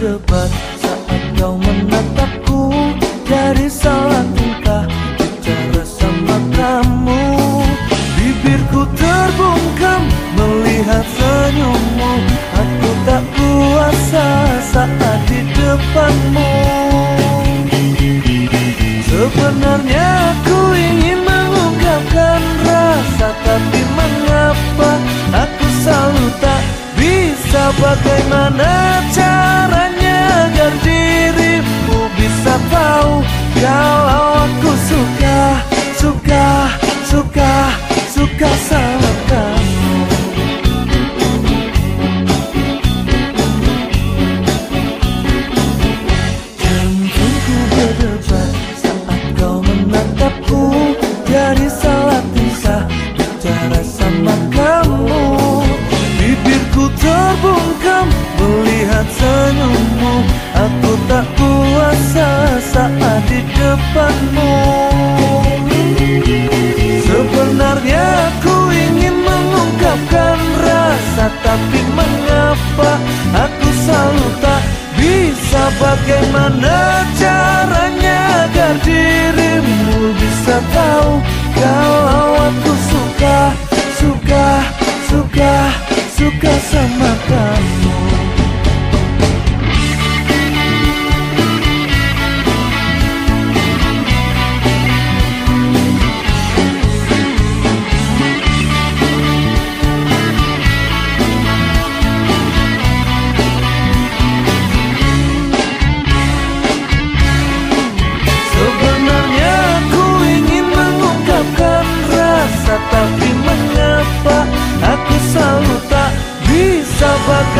berdebat saat kau menatapku dari salah tingkah bicara sama kamu. Bibirku terbungkam melihat senyummu. Aku tak kuasa saat di depanmu. Sebenarnya aku ingin mengungkapkan rasa tapi mengapa? Aku selalu tak bisa. Bagaimana caranya saat di depanmu. Sebenarnya aku ingin mengungkapkan rasa Tapi mengapa aku selalu tak bisa? Bagaimana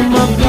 I'm a